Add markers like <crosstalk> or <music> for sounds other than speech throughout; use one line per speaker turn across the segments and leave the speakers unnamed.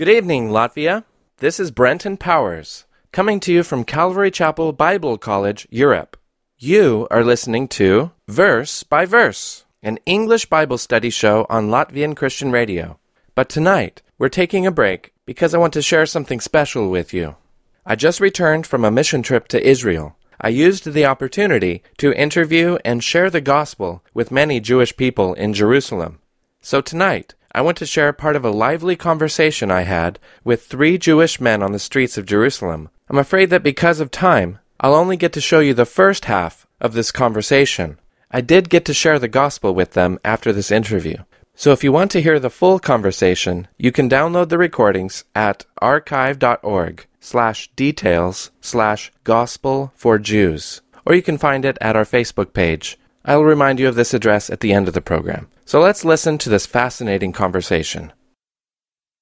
Good evening, Latvia. This is Brenten Powers, coming to you from Calvary Chapel Bible College, Europe. You are listening to Verse by Verse, an English Bible study show on Latvian Christian radio. But tonight, we're taking a break because I want to share something special with you. I just returned from a mission trip to Israel. I used the opportunity to interview and share the gospel with many Jewish people in Jerusalem. So tonight, I want to share part of a lively conversation I had with three Jewish men on the streets of Jerusalem. I'm afraid that because of time, I'll only get to show you the first half of this conversation. I did get to share the gospel with them after this interview. So if you want to hear the full conversation, you can download the recordings at archive.org slash details slash gospel for Jews, or you can find it at our Facebook page. I will remind you of this address at the end of the program. So let's listen to this fascinating conversation.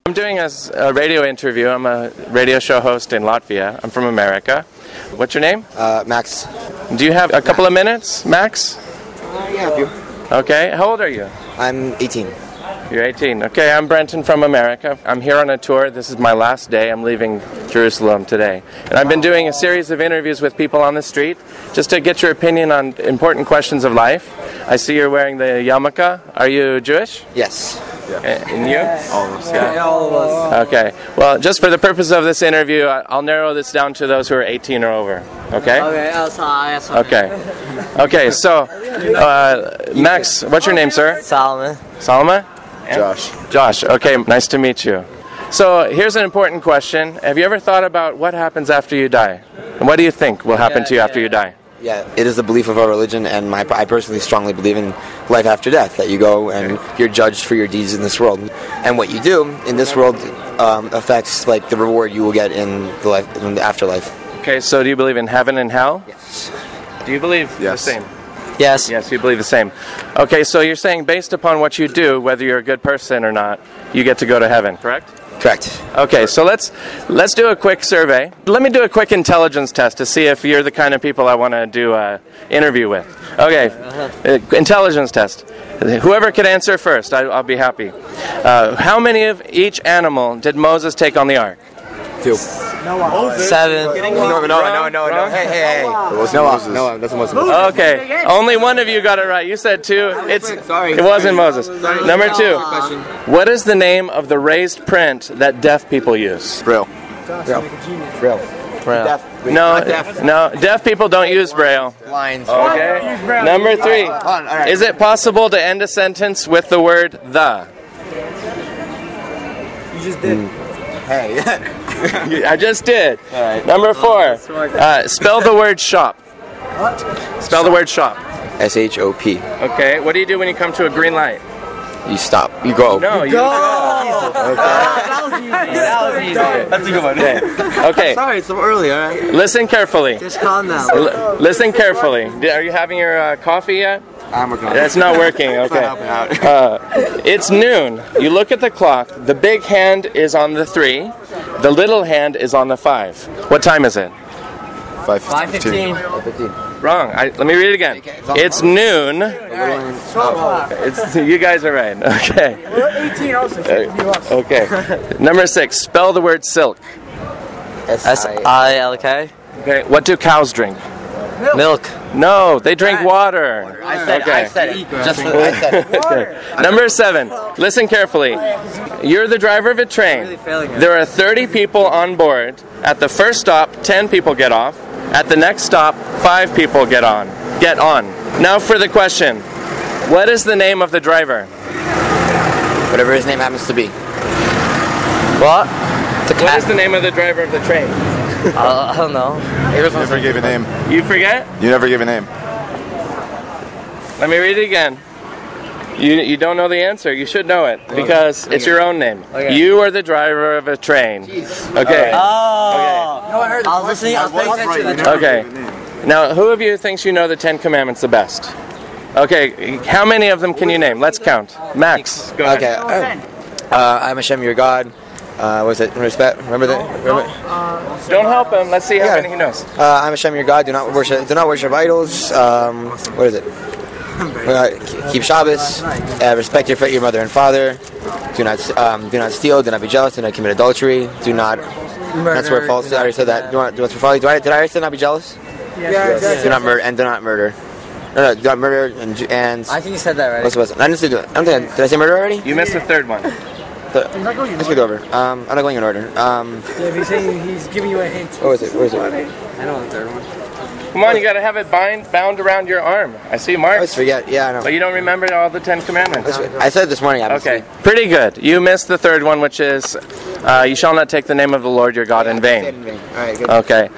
I'm doing a, a radio interview. I'm a radio show host in Latvia. I'm from America. What's your name?
Uh, Max.
Do you have a couple of minutes, Max?
Uh, yeah, a few.
Okay. How old are you?
I'm 18.
You're 18. Okay, I'm Brenten from America. I'm here on a tour. This is my last day. I'm leaving Jerusalem today. And I've been doing a series of interviews with people on the street just to get your opinion on important questions of life. I see you're wearing the yarmulke. Are you Jewish?
Yes.
Uh, And you?
All of us. Yeah. all of us.
Okay. Well, just for the purpose of this interview, I- I'll narrow this down to those who are 18 or over. Okay?
Okay, that's fine.
Okay. Okay, so, uh, Max, what's your name, sir?
Solomon.
Salma?
Josh.
Josh, okay, nice to meet you. So here's an important question. Have you ever thought about what happens after you die? And what do you think will happen to you after you die?
Yeah, it is the belief of our religion, and my, I personally strongly believe in life after death. That you go and you're judged for your deeds in this world, and what you do in this world um, affects like the reward you will get in the life in the afterlife.
Okay, so do you believe in heaven and hell?
Yes.
Do you believe
Yes.
the same?
Yes.
Yes, you believe the same. Okay, so you're saying based upon what you do, whether you're a good person or not, you get to go to heaven, correct?
Correct.
Okay, so let's let's do a quick survey. Let me do a quick intelligence test to see if you're the kind of people I want to do an interview with. Okay, uh, intelligence test. Whoever could answer first, I, I'll be happy. Uh, how many of each animal did Moses take on the ark?
Two.
Seven.
No, no, no, no, no. Hey, hey, hey. Noah. Noah. That's Moses.
Okay, only one of you got it right. You said two. It's
Sorry.
it wasn't Moses. Number two. What is the name of the raised print that deaf people use?
Braille. Braille. Braille. Deaf.
No,
deaf.
no, deaf people don't use braille.
Lines.
Okay. Number three.
Hold on, all right.
Is it possible to end a sentence with the word the? You just did. Mm.
Hey. <laughs> <laughs>
I just did.
right.
Number four. Uh, spell the word shop. Spell the word shop.
S H O P.
Okay. What do you do when you come to a green light?
You stop. You go.
No, you.
That's a good one.
Okay. <laughs>
Sorry, it's so early, alright?
Listen carefully.
Just calm down.
L- listen carefully. Are you having your uh, coffee yet?
I'm working on it.
That's not <laughs> working. Okay.
helping out.
Uh, it's noon. You look at the clock. The big hand is on the three. The little hand is on the five. What time is it?
515.
Wrong. I, let me read it again. It's noon. It's, you guys are right. <laughs> Okay.
We're 18 also.
Uh, okay. Number six. Spell the word silk.
S I L K.
Okay. What do cows drink?
Milk.
No, they drink water.
I said,
Okay.
I said it. Just for, I said it.
Okay. Number seven. Listen carefully. You're the driver of a train. There are 30 people on board. At the first stop, 10 people get off. At the next stop, 5 people get on. Get on. Now for the question. What is the name of the driver?
Whatever his name happens to be.
What? The
What is the name of the driver of the train? <laughs>
Uh, I don't know.
You never gave a name.
You forget?
You never gave a name.
Let me read it again. You, you don't know the answer. You should know it because it's your own name.
Okay.
You are the driver of a train. Okay.
Oh. No, I heard. I was listening. I was paying attention to the
Okay. Now, who of you thinks you know the Ten Commandments the best? Okay, how many of them can you name? Let's count. Max, go ahead.
Okay. Uh, I'm Hashem, your God. Uh, was it respect? Remember that? Remember?
Don't help him. Let's see how
Yeah.
many he knows.
Uh, I'm Hashem, your God. Do not worship. Do not worship idols. Um, what is it? <laughs> Uh, keep Shabbos. Uh, respect your your mother and father. do not um, do not steal, do not be jealous, do not commit adultery, do not. Murder, that's where false. I already said that. Do not do what's for folly. Do I, did I already say not be jealous?
Yeah,
Do not murder and do not murder. No, no, do not murder and and.
I think you said that right.
What's was I didn't say do it. I don't think did I say murder already?
You missed the third one.
The, let's get over. Um, I'm not going in order. Um,
Yeah, he's saying he's giving you a hint.
what was it? What was it?
I know the third one.
Come on, you got to have it bind bound around your arm. I see
I
marks,
always forget. Yeah, I know.
but you don't remember all the Ten Commandments.
I said this morning. Obviously.
Okay, pretty good. You missed the third one, which is, uh, "You shall not take the name of the Lord your God in vain."
All right, good.
Okay.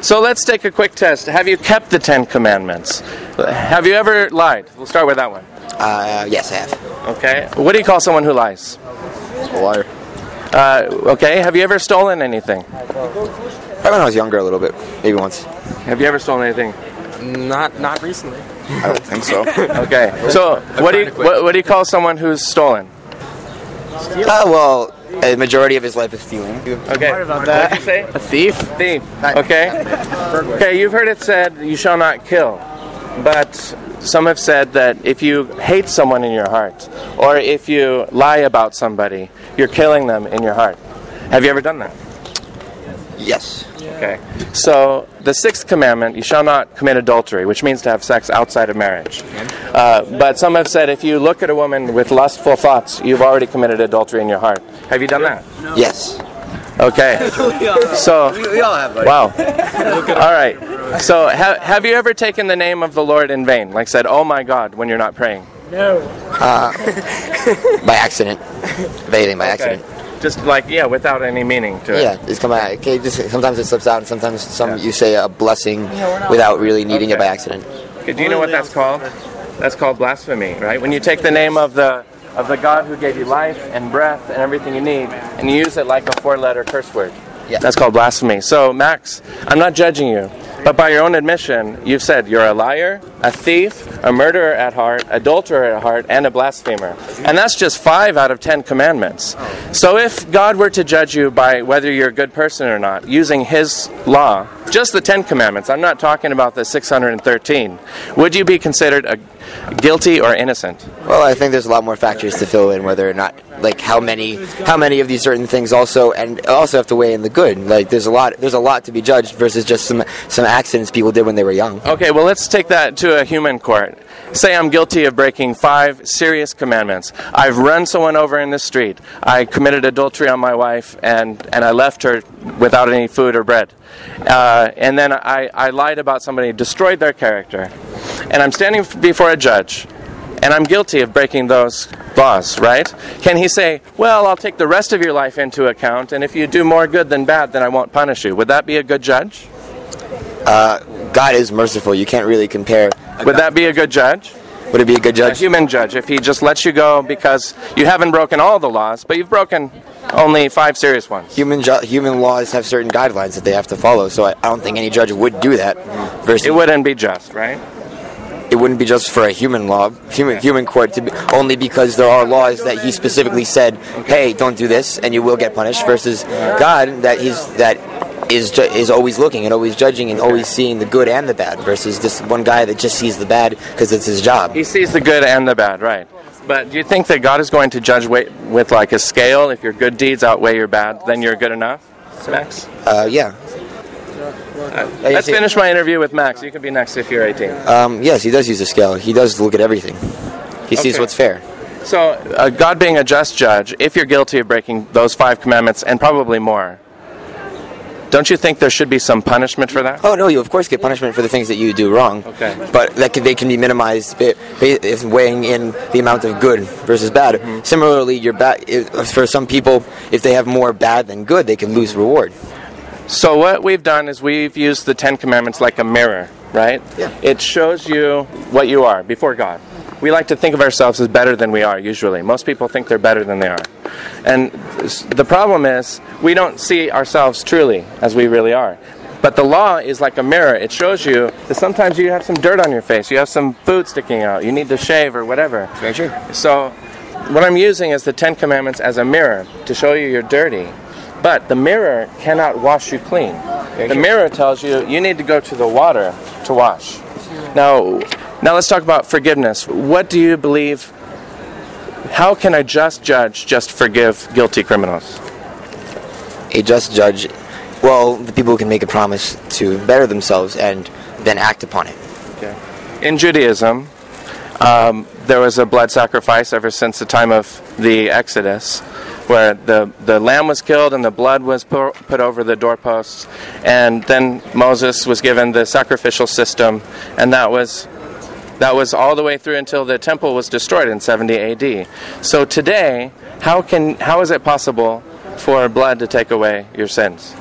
So let's take a quick test. Have you kept the Ten Commandments? Have you ever lied? We'll start with that one.
Uh, yes, I have.
Okay. What do you call someone who lies?
A liar.
Uh, okay. Have you ever stolen anything?
Probably when I was younger, a little bit, maybe once.
Have you ever stolen anything?
Not not recently.
I don't think so. <laughs>
Okay. So what do you what, what do you call someone who's stolen?
Uh, well, a majority of his life is stealing.
Okay. What did you say?
A thief?
Thief. Okay. <laughs> Okay. You've heard it said you shall not kill, but some have said that if you hate someone in your heart, or if you lie about somebody, you're killing them in your heart. Have you ever done that?
Yes.
Okay. So the sixth commandment, you shall not commit adultery, which means to have sex outside of marriage. Uh, but some have said if you look at a woman with lustful thoughts, you've already committed adultery in your heart. Have you done that? No.
Yes.
Okay. <laughs> So,
We all have, buddy.
wow. <laughs> All right. So, ha- have you ever taken the name of the Lord in vain? Like said, "Oh my God," when you're not praying.
No.
Uh, by accident. Bathing by accident.
Just like yeah, without any meaning to it.
Yeah, it's come out. Okay, just sometimes it slips out, and sometimes some you say a blessing without really needing it by accident.
Okay, do you know what that's called? That's called blasphemy, right? When you take the name of the of the God who gave you life and breath and everything you need, and you use it like a four-letter curse word.
Yeah.
That's called blasphemy. So, Max, I'm not judging you, but by your own admission, you've said you're a liar, a thief, a murderer at heart, adulterer at heart, and a blasphemer. And that's just five out of ten commandments. So, if God were to judge you by whether you're a good person or not, using His law, just the Ten Commandments, I'm not talking about the 613, would you be considered a guilty or innocent?
Well, I think there's a lot more factors to fill in whether or not, like how many, how many of these certain things also, and also have to weigh in the good. Like there's a lot, there's a lot to be judged versus just some some accidents people did when they were young.
Okay, well, let's take that to a human court. Say I'm guilty of breaking five serious commandments. I've run someone over in the street. I committed adultery on my wife, and, and I left her without any food or bread. Uh, and then I, I lied about somebody, destroyed their character. And I'm standing before a judge, and I'm guilty of breaking those laws, right? Can he say, Well, I'll take the rest of your life into account, and if you do more good than bad, then I won't punish you? Would that be a good judge?
Uh, God is merciful. You can't really compare.
Would that be a good judge?
Would it be a good
a
judge?
human judge if he just lets you go because you haven't broken all the laws, but you've broken only five serious ones.
Human ju- human laws have certain guidelines that they have to follow. So I, I don't think any judge would do that. Versus
It wouldn't be just, right?
It wouldn't be just for a human law, human human court to be only because there are laws that he specifically said, "Hey, don't do this, and you will get punished." Versus God, that he's that is ju- is always looking and always judging and always seeing the good and the bad. Versus this one guy that just sees the bad because it's his job.
He sees the good and the bad, right? But do you think that God is going to judge wa- with like a scale? If your good deeds outweigh your bad, then you're good enough, Max?
Uh, yeah.
Let's finish my interview with Max. You can be next if you're 18.
Um, yes, he does use a scale. He does look at everything. He sees
Okay.
what's fair.
So, uh, God being a just judge, if you're guilty of breaking those five commandments and probably more, don't you think there should be some punishment for that?
Oh no, you of course get punishment for the things that you do wrong.
Okay.
But that can, they can be minimized ba- ba- if weighing in the amount of good versus bad.
Mm-hmm.
Similarly, your bad for some people, if they have more bad than good, they can lose reward.
So what we've done is we've used the Ten Commandments like a mirror, right?
Yeah.
It shows you what you are before God. We like to think of ourselves as better than we are, usually. Most people think they're better than they are. And the problem is, we don't see ourselves truly as we really are. But the law is like a mirror. It shows you that sometimes you have some dirt on your face, you have some food sticking out, you need to shave or whatever.
True.
So, what I'm using is the Ten Commandments as a mirror to show you you're dirty. But the mirror cannot wash you clean. The mirror tells you you need to go to the water to wash. Now, now let's talk about forgiveness. What do you believe? how can a just judge just forgive guilty criminals?
A just judge, well, the people can make a promise to better themselves and then act upon it.
In Judaism, um, there was a blood sacrifice ever since the time of the Exodus, where the, the lamb was killed and the blood was pu- put over the doorposts, and then Moses was given the sacrificial system, and that was that was all the way through until the temple was destroyed in 70 AD. So today, how can how is it possible for blood to take away your sins?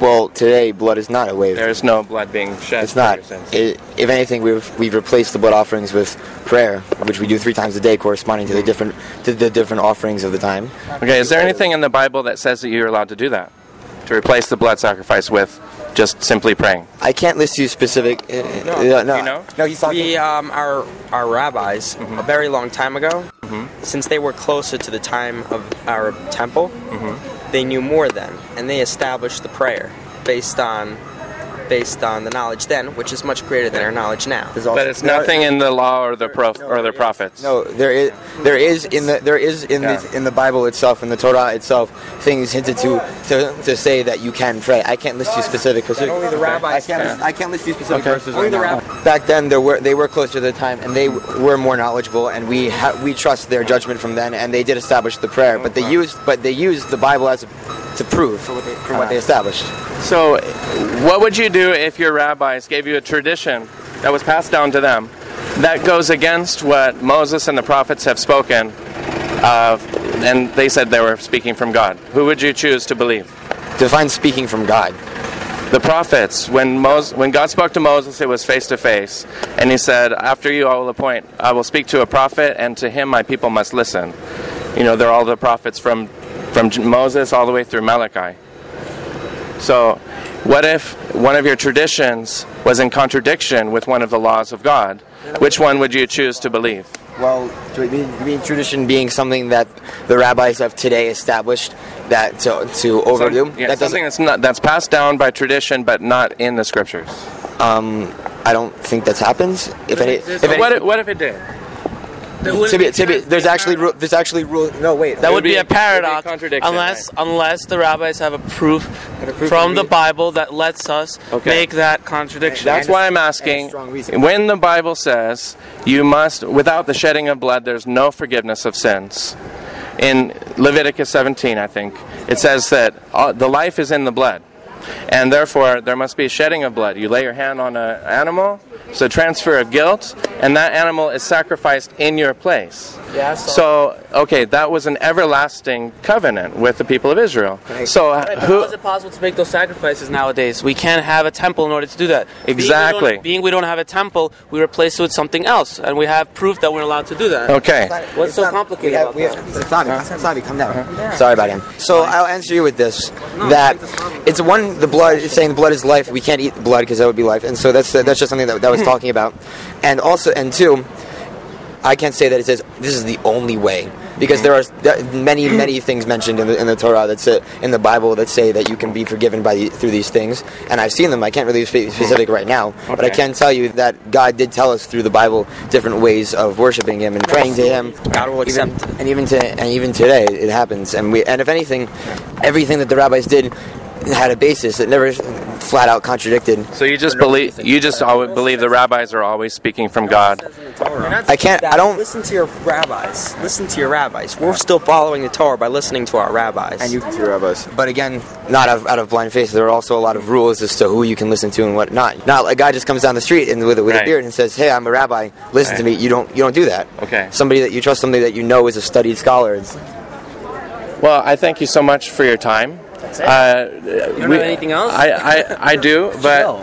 Well, today, blood is not a way.
There is no blood being shed.
It's not. It, if anything, we've we've replaced the blood offerings with prayer, which we do three times a day, corresponding to the different to the different offerings of the time.
Okay, is there anything in the Bible that says that you're allowed to do that? To replace the blood sacrifice with just simply praying?
I can't list you specific. Uh, no, no,
You know?
no. He's talking.
We, um, our our rabbis,
Mm-hmm.
a very long time ago, since they were closer to the time of our temple,
Mm-hmm.
They knew more then, and they established the prayer based on based on the knowledge then, which is much greater than our knowledge now.
There's also-
But it's nothing in the law or the prof- or the prophets.
No, there is there is in the there is in
Yeah.
the in the Bible itself in the Torah itself things hinted to to, to say that you can pray. I can't list you specific because
Only the rabbis.
I
rabbis.
can't
can.
I can't list you specific
Okay.
verses
Only
right
the
now. Back then there were they were closer to the time and they were more knowledgeable and we ha- we trust their judgment from then and they did establish the prayer but they used but they used the Bible as a, to prove for what they, for what they uh, established.
So, what would you do if your rabbis gave you a tradition that was passed down to them that goes against what Moses and the prophets have spoken of, and they said they were speaking from God? Who would you choose to believe?
Define speaking from God.
The prophets, when Moses, when God spoke to Moses, it was face to face, and He said, "After you, I will appoint. I will speak to a prophet, and to him my people must listen." You know, they're all the prophets from from Moses all the way through Malachi. So, what if one of your traditions was in contradiction with one of the laws of God? Which one would you choose to believe?
Well, do you mean, mean tradition being something that the rabbis of today established that to, to overdo?
Yeah,
that
something that's not that's passed down by tradition, but not in the scriptures.
Um, I don't think that's happened. If any, if any,
what, if, what if it did?
To be, to be, there's actually ru- there's actually rule. No, wait.
That
would
would
be
be
a-
a paradox,
would be a contradiction,
unless
right.
unless the rabbis have a proof
proof
from the Bible that lets us
Okay.
make that contradiction.
That's
And
why I'm asking. When the Bible says you must, without the shedding of blood, there's no forgiveness of sins. In Leviticus 17, I think it says that uh, the life is in the blood, and therefore there must be a shedding of blood. You lay your hand on an animal, so transfer of guilt, and that animal is sacrificed in your place.
Yeah,
So, okay, that was an everlasting covenant with the people of Israel. So, uh,
Right,
who?
how is it possible to make those sacrifices nowadays? We can't have a temple in order to do that. Being we
Exactly.
Being we don't, have a temple, we replace it with something else, and we have proof that we're allowed to do that.
Okay.
What's so complicated
We have,
about
we
that?
have, Sabi, Sabi, come down. Sorry about him. So I'll answer you with this: that it's one the blood. Saying the blood is life. We can't eat the blood because that would be life, and so that's that's just something that that was hmm. talking about. And also, and two, I can't say that it says this is the only way because there are many hmm. many things mentioned in the, in the Torah that say in the Bible that say that you can be forgiven by the, through these things, and I've seen them. I can't really be hmm. specific right now, but I can tell you that God did tell us through the Bible different ways of worshiping Him and praying to Him.
God will
Even-
accept.
and even to and even today it happens. And we and if anything, everything that the rabbis did had a basis. It never flat out contradicted.
So you just believe you just always believe the rabbis are always speaking from God.
I can't. I don't.
Listen to your rabbis. Listen to your rabbis. We're still following the Torah by listening to our rabbis.
And you,
Your rabbis.
but again, not out of, out of blind faith. There are also a lot of rules as to who you can listen to and what not. Not a guy just comes down the street and with, a- with
Right.
a beard and says, "Hey, I'm a rabbi. Listen to me." You don't. You don't do that.
Okay.
Somebody that you trust, somebody that you know is a studied scholar.
Well, I thank you so much for your time. That's it. Uh,
You don't have anything else?
I, I, I do, <laughs> but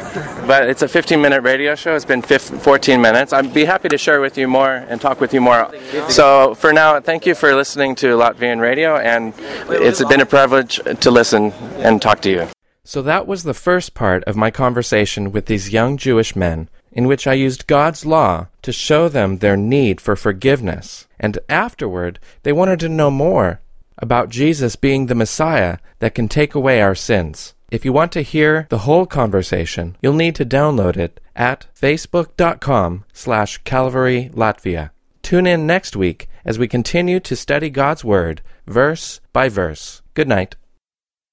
but it's a 15 minute radio show. It's been 15, 14 minutes. I'd be happy to share with you more and talk with you more. So for now, thank you for listening to Latvian radio, and it's been a privilege to listen and talk to you. So that was the first part of my conversation with these young Jewish men, in which I used God's law to show them their need for forgiveness. And afterward, they wanted to know more about Jesus being the Messiah that can take away our sins. If you want to hear the whole conversation, you'll need to download it at facebook.com slash Calvary Latvia. Tune in next week as we continue to study God's Word, verse by verse. Good night.